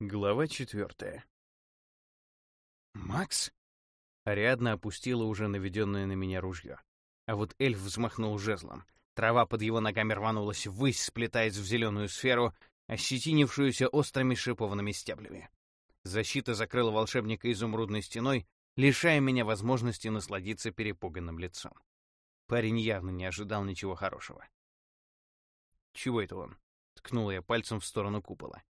Глава четвертая. «Макс?» Ариадна опустила уже наведенное на меня ружье. А вот эльф взмахнул жезлом. Трава под его ногами рванулась ввысь, сплетаясь в зеленую сферу, ощетинившуюся острыми шипованными стеблями. Защита закрыла волшебника изумрудной стеной, лишая меня возможности насладиться перепуганным лицом. Парень явно не ожидал ничего хорошего. «Чего это он?» — ткнул я пальцем в сторону купола.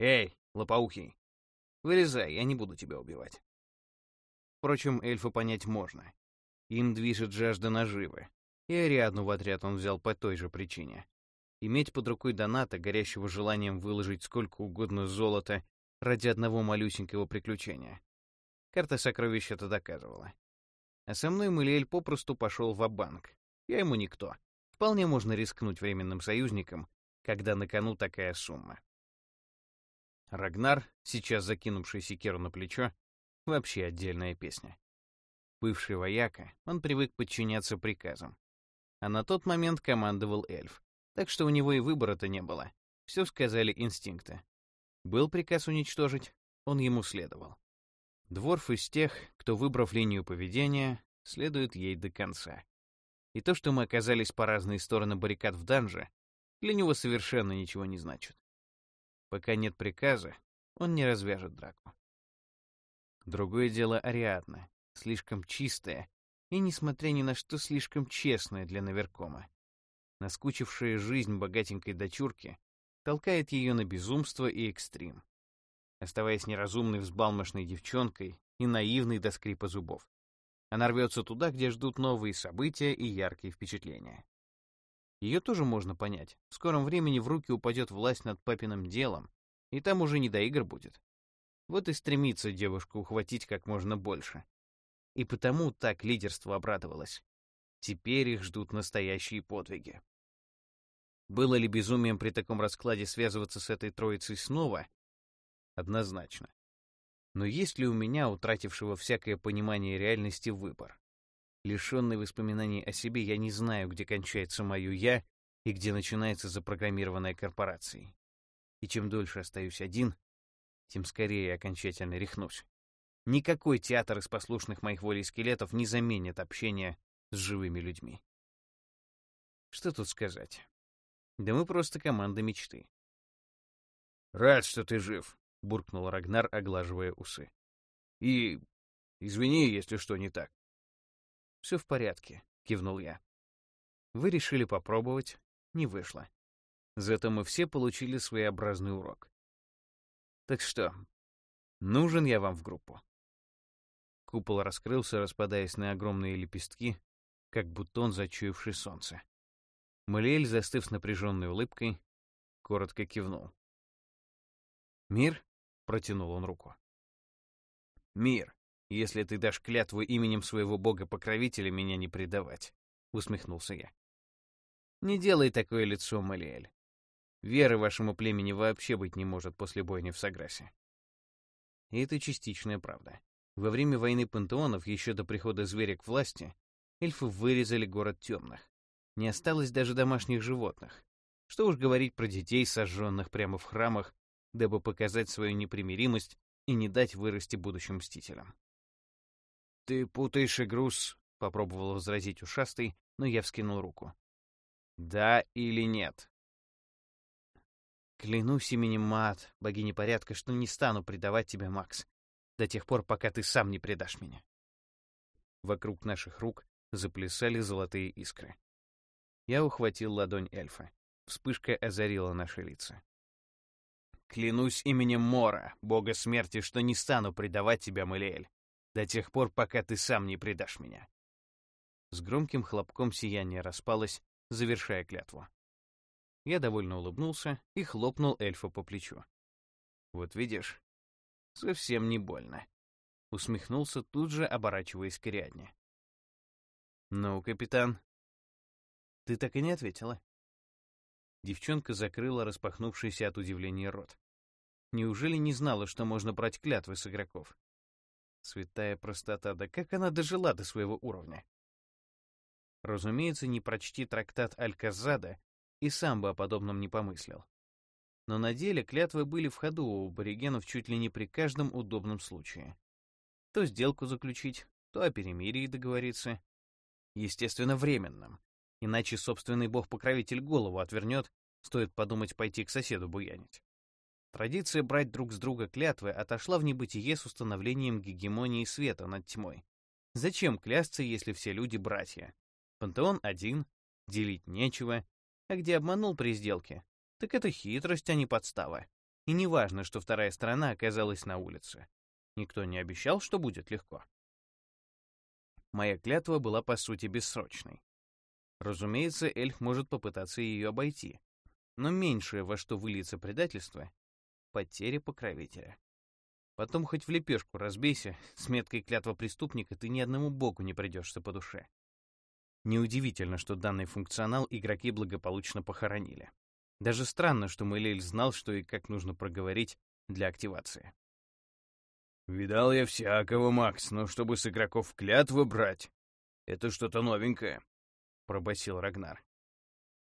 «Эй, лопоухий, вылезай, я не буду тебя убивать». Впрочем, эльфа понять можно. Им движет жажда наживы, и Ариадну в отряд он взял по той же причине. Иметь под рукой доната, горящего желанием выложить сколько угодно золота ради одного малюсенького приключения. Карта сокровищ это доказывала. А со мной Малиэль попросту пошел в банк Я ему никто. Вполне можно рискнуть временным союзником, когда на кону такая сумма. Рагнар, сейчас закинувший секеру на плечо, вообще отдельная песня. Бывший вояка, он привык подчиняться приказам. А на тот момент командовал эльф, так что у него и выбора-то не было. Все сказали инстинкты. Был приказ уничтожить, он ему следовал. Дворф из тех, кто, выбрав линию поведения, следует ей до конца. И то, что мы оказались по разные стороны баррикад в данже, для него совершенно ничего не значит. Пока нет приказа, он не развяжет драку. Другое дело Ариадна, слишком чистая и, несмотря ни на что, слишком честная для наверкома. Наскучившая жизнь богатенькой дочурки толкает ее на безумство и экстрим, оставаясь неразумной взбалмошной девчонкой и наивной до скрипа зубов. Она рвется туда, где ждут новые события и яркие впечатления. Ее тоже можно понять. В скором времени в руки упадет власть над папиным делом, и там уже не до игр будет. Вот и стремится девушка ухватить как можно больше. И потому так лидерство обрадовалось. Теперь их ждут настоящие подвиги. Было ли безумием при таком раскладе связываться с этой троицей снова? Однозначно. Но есть ли у меня, утратившего всякое понимание реальности, выбор? Лишенный воспоминаний о себе, я не знаю, где кончается мое «я» и где начинается запрограммированная корпорацией. И чем дольше остаюсь один, тем скорее я окончательно рехнусь. Никакой театр из послушных моих волей скелетов не заменит общение с живыми людьми. Что тут сказать? Да мы просто команда мечты. «Рад, что ты жив», — буркнул Рагнар, оглаживая усы. «И извини, если что не так. «Все в порядке», — кивнул я. «Вы решили попробовать, не вышло. Зато мы все получили своеобразный урок. Так что, нужен я вам в группу?» Купол раскрылся, распадаясь на огромные лепестки, как бутон, зачуявший солнце. Малиэль, застыв с напряженной улыбкой, коротко кивнул. «Мир?» — протянул он руку. «Мир», если ты дашь клятву именем своего бога-покровителя меня не предавать», — усмехнулся я. «Не делай такое лицо, Малиэль. Веры вашему племени вообще быть не может после бойни в Саграсе». И это частичная правда. Во время войны пантеонов, еще до прихода зверя к власти, эльфы вырезали город темных. Не осталось даже домашних животных. Что уж говорить про детей, сожженных прямо в храмах, дабы показать свою непримиримость и не дать вырасти будущим мстителям. «Ты путаешь игру с...» — попробовал возразить ушастый, но я вскинул руку. «Да или нет?» «Клянусь именем Мат, богини порядка, что не стану предавать тебя, Макс, до тех пор, пока ты сам не предашь меня». Вокруг наших рук заплясали золотые искры. Я ухватил ладонь эльфа. Вспышка озарила наши лица. «Клянусь именем Мора, бога смерти, что не стану предавать тебя, Малиэль до тех пор, пока ты сам не предашь меня. С громким хлопком сияние распалось, завершая клятву. Я довольно улыбнулся и хлопнул эльфа по плечу. «Вот видишь, совсем не больно», — усмехнулся, тут же оборачиваясь к Ариадне. «Ну, капитан, ты так и не ответила». Девчонка закрыла распахнувшийся от удивления рот. Неужели не знала, что можно брать клятвы с игроков? Святая простота, да как она дожила до своего уровня? Разумеется, не прочти трактат Аль-Казада, и сам бы о подобном не помыслил. Но на деле клятвы были в ходу у аборигенов чуть ли не при каждом удобном случае. То сделку заключить, то о перемирии договориться. Естественно, временном. Иначе собственный бог-покровитель голову отвернет, стоит подумать пойти к соседу буянить. Традиция брать друг с друга клятвы отошла в небытие с установлением гегемонии света над тьмой. Зачем клясться, если все люди братья? Пантеон один, делить нечего, а где обманул при сделке, так это хитрость, а не подстава. И не важно, что вторая сторона оказалась на улице. Никто не обещал, что будет легко. Моя клятва была по сути бессрочной. Разумеется, эльф может попытаться ее обойти, но меньшее, во что выльется предательство — потеря покровителя. Потом хоть в лепешку разбейся, с меткой клятва преступника ты ни одному боку не придешься по душе. Неудивительно, что данный функционал игроки благополучно похоронили. Даже странно, что Мэлель знал, что и как нужно проговорить для активации. «Видал я всякого, Макс, но чтобы с игроков клятвы брать, это что-то новенькое», — пробасил Рагнар.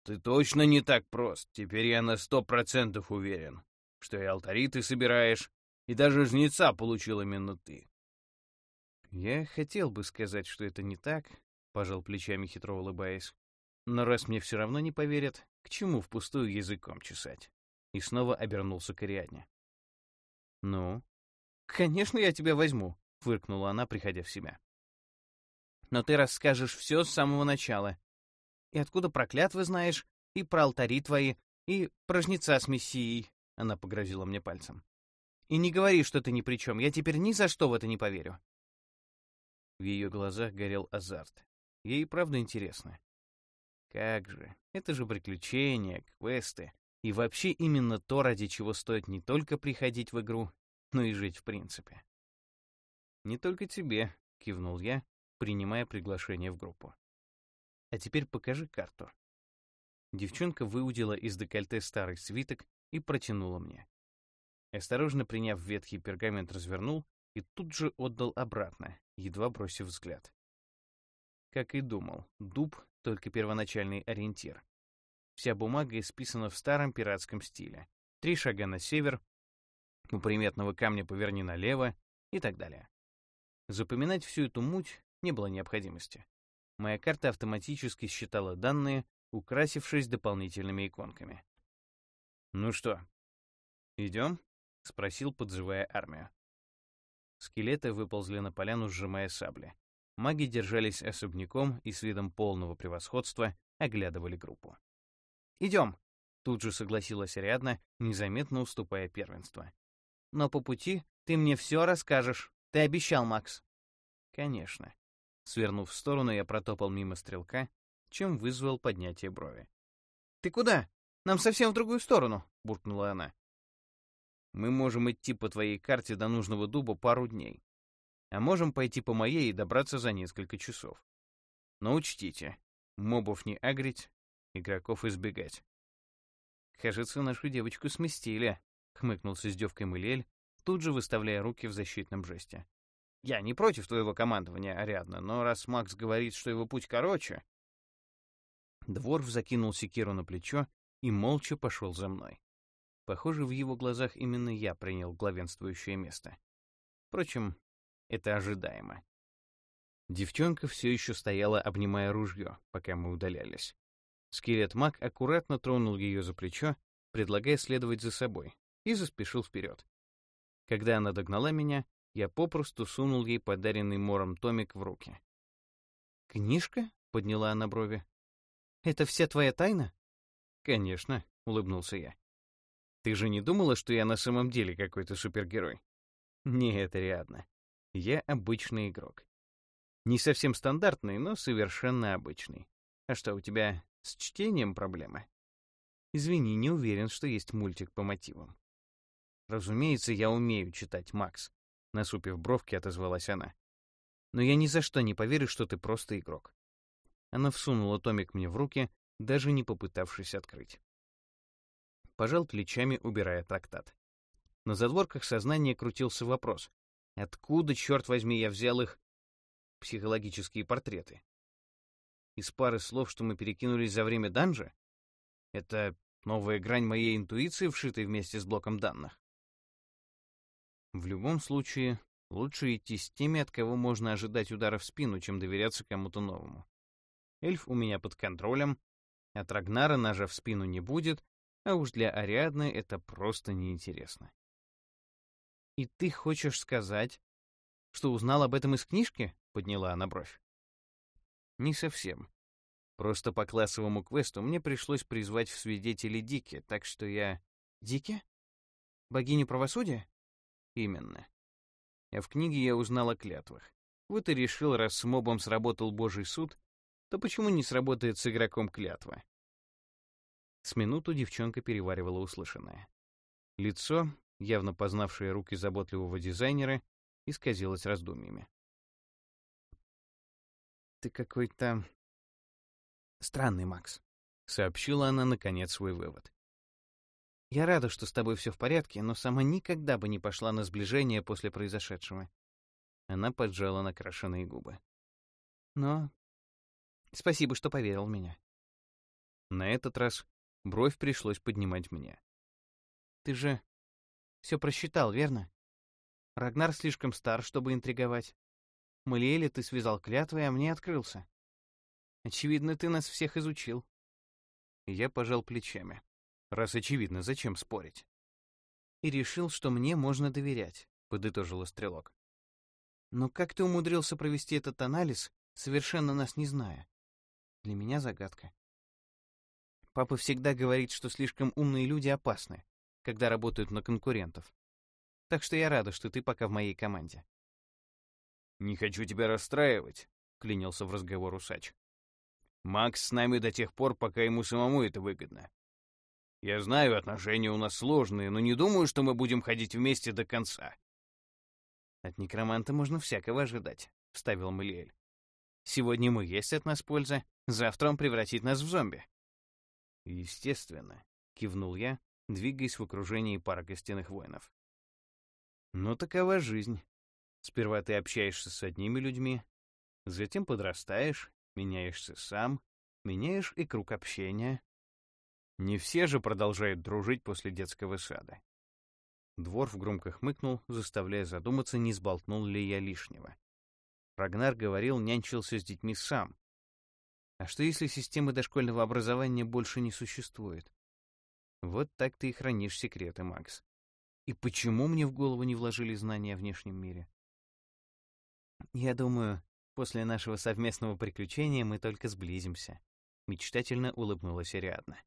«Ты точно не так прост, теперь я на сто процентов уверен, что и алтари ты собираешь, и даже жнеца получил именно ты». Я хотел бы сказать, что это не так, — пожал плечами хитро улыбаясь. Но раз мне все равно не поверят, к чему впустую языком чесать? И снова обернулся к Ариадне. «Ну?» «Конечно, я тебя возьму», — фыркнула она, приходя в себя. «Но ты расскажешь все с самого начала. И откуда проклятвы знаешь, и про алтари твои, и про жнеца с мессией», — она погрозила мне пальцем. «И не говори, что ты ни при чем, я теперь ни за что в это не поверю». В ее глазах горел азарт. Ей правда интересно. Как же, это же приключения, квесты. И вообще именно то, ради чего стоит не только приходить в игру, но и жить в принципе. «Не только тебе», — кивнул я, принимая приглашение в группу. «А теперь покажи карту». Девчонка выудила из декольте старый свиток и протянула мне. Осторожно приняв ветхий пергамент, развернул и тут же отдал обратно, едва бросив взгляд. Как и думал, дуб — только первоначальный ориентир. Вся бумага исписана в старом пиратском стиле. Три шага на север, у приметного камня поверни налево и так далее. Запоминать всю эту муть не было необходимости. Моя карта автоматически считала данные, украсившись дополнительными иконками. «Ну что, идем?» — спросил, подзывая армию. Скелеты выползли на поляну, сжимая сабли. Маги держались особняком и с видом полного превосходства оглядывали группу. «Идем!» — тут же согласилась Ариадна, незаметно уступая первенство. «Но по пути ты мне все расскажешь. Ты обещал, Макс». «Конечно». Свернув в сторону, я протопал мимо стрелка, чем вызвал поднятие брови. «Ты куда? Нам совсем в другую сторону», — буркнула она. «Мы можем идти по твоей карте до нужного дуба пару дней а можем пойти по моей и добраться за несколько часов. Но учтите, мобов не агрить, игроков избегать. «Кажется, нашу девочку сместили», — хмыкнул с издевкой Мылель, тут же выставляя руки в защитном жесте. «Я не против твоего командования, Ариадна, но раз Макс говорит, что его путь короче...» Дворф закинул секиру на плечо и молча пошел за мной. Похоже, в его глазах именно я принял главенствующее место. Впрочем, это ожидаемо. Девчонка все еще стояла, обнимая ружье, пока мы удалялись. Скелет-маг аккуратно тронул ее за плечо, предлагая следовать за собой, и заспешил вперед. Когда она догнала меня, я попросту сунул ей подаренный Мором томик в руки. «Книжка?» — подняла она брови. «Это вся твоя тайна?» «Конечно», — улыбнулся я. «Ты же не думала, что я на самом деле какой-то супергерой?» «Нет, Ариадна. Я обычный игрок. Не совсем стандартный, но совершенно обычный. А что, у тебя с чтением проблемы? Извини, не уверен, что есть мультик по мотивам. Разумеется, я умею читать, Макс. Насупив бровки, отозвалась она. Но я ни за что не поверю, что ты просто игрок. Она всунула томик мне в руки, даже не попытавшись открыть. Пожал плечами, убирая трактат. На задворках сознания крутился вопрос, Откуда, черт возьми, я взял их психологические портреты? Из пары слов, что мы перекинулись за время данжа? Это Новая грань моей интуиции, вшитой вместе с блоком данных? В любом случае, лучше идти с теми, от кого можно ожидать удара в спину, чем доверяться кому-то новому. Эльф у меня под контролем, от Рагнара ножа в спину не будет, а уж для Ариадны это просто неинтересно. «И ты хочешь сказать, что узнал об этом из книжки?» — подняла она бровь. «Не совсем. Просто по классовому квесту мне пришлось призвать в свидетели Дики, так что я... Дики? Богиню правосудия? Именно. А в книге я узнал о клятвах. Вот и решил, раз с мобом сработал божий суд, то почему не сработает с игроком клятва? С минуту девчонка переваривала услышанное. Лицо, явно познавшее руки заботливого дизайнера, исказилось раздумьями. «Ты какой-то странный, Макс», — сообщила она, наконец, свой вывод. «Я рада, что с тобой все в порядке, но сама никогда бы не пошла на сближение после произошедшего». Она поджала накрашенные губы. «Но спасибо, что поверил в меня». На этот раз бровь пришлось поднимать мне. «Ты же все просчитал, верно? Рагнар слишком стар, чтобы интриговать. Малиэля ты связал клятвой, а мне открылся. Очевидно, ты нас всех изучил. Я пожал плечами. Раз очевидно, зачем спорить? И решил, что мне можно доверять, подытожила Стрелок. Но как ты умудрился провести этот анализ, совершенно нас не зная? Для меня загадка. Папа всегда говорит, что слишком умные люди опасны, когда работают на конкурентов. Так что я рада, что ты пока в моей команде. «Не хочу тебя расстраивать», — клянился в разговор усач. «Макс с нами до тех пор, пока ему самому это выгодно. Я знаю, отношения у нас сложные, но не думаю, что мы будем ходить вместе до конца». «От некроманта можно всякого ожидать», — вставил Малиэль. «Сегодня ему есть от нас польза, завтра он превратит нас в зомби». «Естественно», — кивнул я, двигаясь в окружении пары костяных воинов. «Но такова жизнь. Сперва ты общаешься с одними людьми, затем подрастаешь, меняешься сам, меняешь и круг общения. Не все же продолжают дружить после детского сада. Дворф громко хмыкнул, заставляя задуматься, не сболтнул ли я лишнего. Рагнар говорил, нянчился с детьми сам. А что если системы дошкольного образования больше не существует? Вот так ты и хранишь секреты, Макс. И почему мне в голову не вложили знания о внешнем мире? «Я думаю, после нашего совместного приключения мы только сблизимся», — мечтательно улыбнулась Ариадна.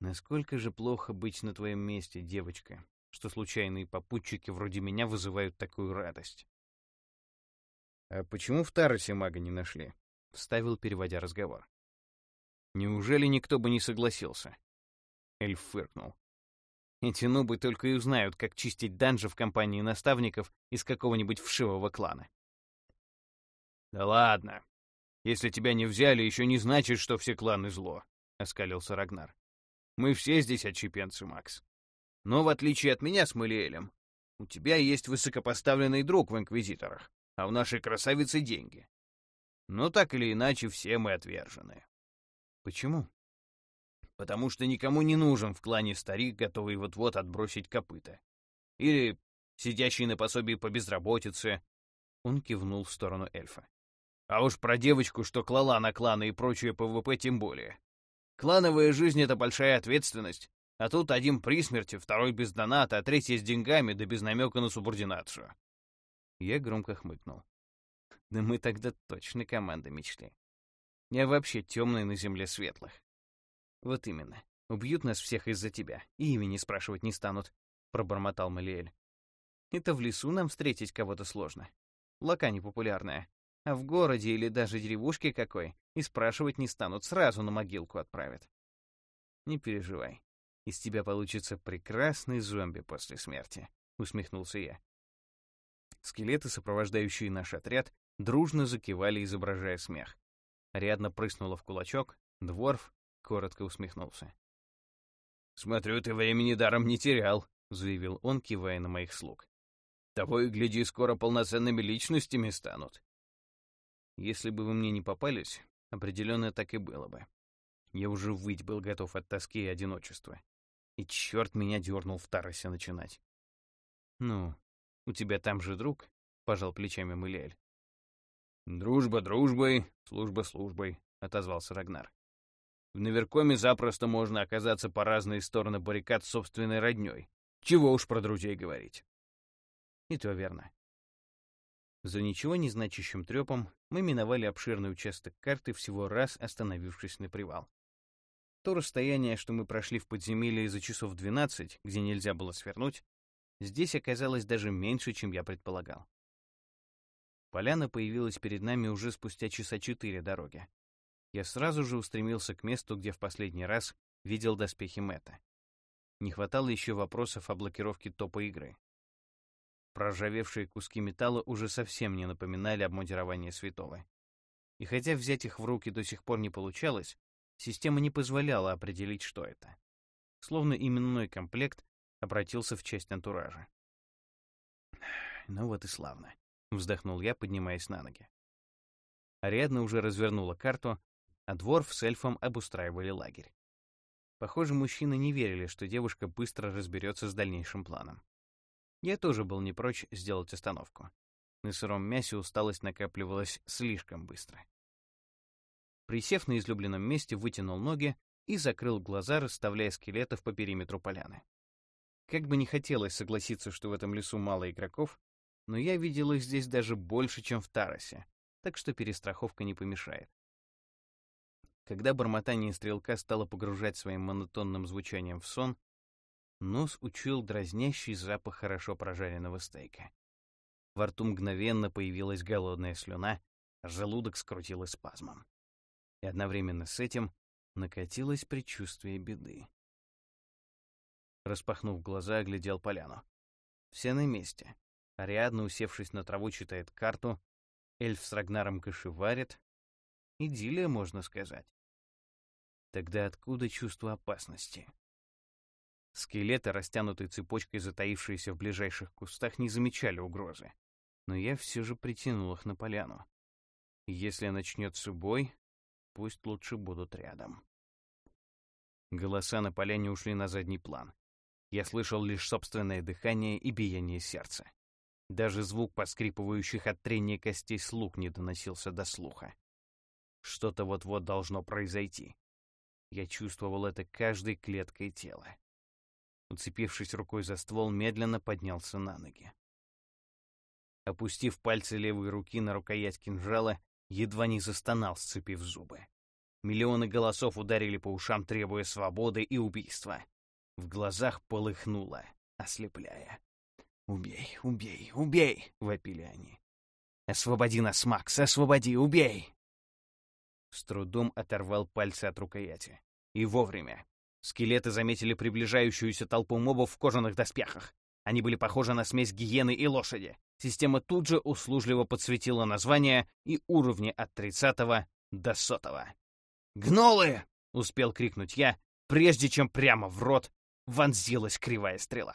«Насколько же плохо быть на твоем месте, девочка, что случайные попутчики вроде меня вызывают такую радость?» «А почему в Таросе мага не нашли?» — вставил, переводя разговор. «Неужели никто бы не согласился?» Эльф фыркнул. Эти нубы только и узнают, как чистить данжи в компании наставников из какого-нибудь вшивого клана. «Да ладно. Если тебя не взяли, еще не значит, что все кланы зло», — оскалился Рагнар. «Мы все здесь отщепенцы, Макс. Но в отличие от меня с Малиэлем, у тебя есть высокопоставленный друг в Инквизиторах, а у нашей красавицы деньги. Но так или иначе все мы отвержены». «Почему?» потому что никому не нужен в клане старик, готовый вот-вот отбросить копыта. Или сидящий на пособии по безработице. Он кивнул в сторону эльфа. А уж про девочку, что клала на кланы и прочее ПВП тем более. Клановая жизнь — это большая ответственность, а тут один при смерти, второй без доната, а третий с деньгами, да без намека на субординацию. Я громко хмыкнул. Да мы тогда точно команда мечты. Я вообще темный на земле светлых. «Вот именно. Убьют нас всех из-за тебя, и имени спрашивать не станут», — пробормотал Малиэль. «Это в лесу нам встретить кого-то сложно. Лока непопулярная. А в городе или даже деревушке какой и спрашивать не станут, сразу на могилку отправят». «Не переживай. Из тебя получится прекрасный зомби после смерти», — усмехнулся я. Скелеты, сопровождающие наш отряд, дружно закивали, изображая смех. Рядно прыснула в кулачок, дворф, коротко усмехнулся. «Смотрю, ты времени даром не терял», — заявил он, кивая на моих слуг. «Того и гляди, скоро полноценными личностями станут». Если бы вы мне не попались, определенно так и было бы. Я уже выть был готов от тоски и одиночества. И черт меня дернул в Таросе начинать. «Ну, у тебя там же друг?» — пожал плечами Мылель. «Дружба дружбой, служба службой», — отозвался Рагнар. «В Наверкоме запросто можно оказаться по разные стороны баррикад с собственной роднёй. Чего уж про друзей говорить». И то верно. За ничего не значащим трёпом мы миновали обширный участок карты, всего раз остановившись на привал. То расстояние, что мы прошли в подземелье за часов 12, где нельзя было свернуть, здесь оказалось даже меньше, чем я предполагал. Поляна появилась перед нами уже спустя часа четыре дороги. Я сразу же устремился к месту, где в последний раз видел доспехи Мэтта. Не хватало еще вопросов о блокировке топа игры. Проржавевшие куски металла уже совсем не напоминали обмундирование святого. И хотя взять их в руки до сих пор не получалось, Система не позволяла определить, что это. Словно именной комплект обратился в часть антуража. «Ну вот и славно», — вздохнул я, поднимаясь на ноги. Ариадна уже развернула карту, а Дворф с эльфом обустраивали лагерь. Похоже, мужчины не верили, что девушка быстро разберется с дальнейшим планом. Я тоже был не прочь сделать остановку. На сыром мясе усталость накапливалась слишком быстро. Присев на излюбленном месте, вытянул ноги и закрыл глаза, расставляя скелетов по периметру поляны. Как бы не хотелось согласиться, что в этом лесу мало игроков, но я видел их здесь даже больше, чем в Таросе, так что перестраховка не помешает. Когда бормотание стрелка стало погружать своим монотонным звучанием в сон, нос учуял дразнящий запах хорошо прожаренного стейка. Во рту мгновенно появилась голодная слюна, а желудок скрутило спазмом и одновременно с этим накатилось предчувствие беды. Распахнув глаза, оглядел поляну. Все на месте. Ариадна, усевшись на траву, читает карту, эльф с Рагнаром кошеварит. Идиллия, можно сказать. Тогда откуда чувство опасности? Скелеты, растянутой цепочкой затаившиеся в ближайших кустах, не замечали угрозы. Но я все же притянул их на поляну. Если начнется бой, Пусть лучше будут рядом. Голоса на поляне ушли на задний план. Я слышал лишь собственное дыхание и биение сердца. Даже звук поскрипывающих от трения костей слуг не доносился до слуха. Что-то вот-вот должно произойти. Я чувствовал это каждой клеткой тела. Уцепившись рукой за ствол, медленно поднялся на ноги. Опустив пальцы левой руки на рукоять кинжала, едва не застонал, сцепив зубы. Миллионы голосов ударили по ушам, требуя свободы и убийства. В глазах полыхнуло, ослепляя. «Убей, убей, убей!» — вопили они. «Освободи нас, Макс, освободи, убей!» С трудом оторвал пальцы от рукояти. И вовремя. Скелеты заметили приближающуюся толпу мобов в кожаных доспехах. Они были похожи на смесь гиены и лошади. Система тут же услужливо подсветила названия и уровни от 30 до 100. «Гнолы!» — успел крикнуть я, прежде чем прямо в рот вонзилась кривая стрела.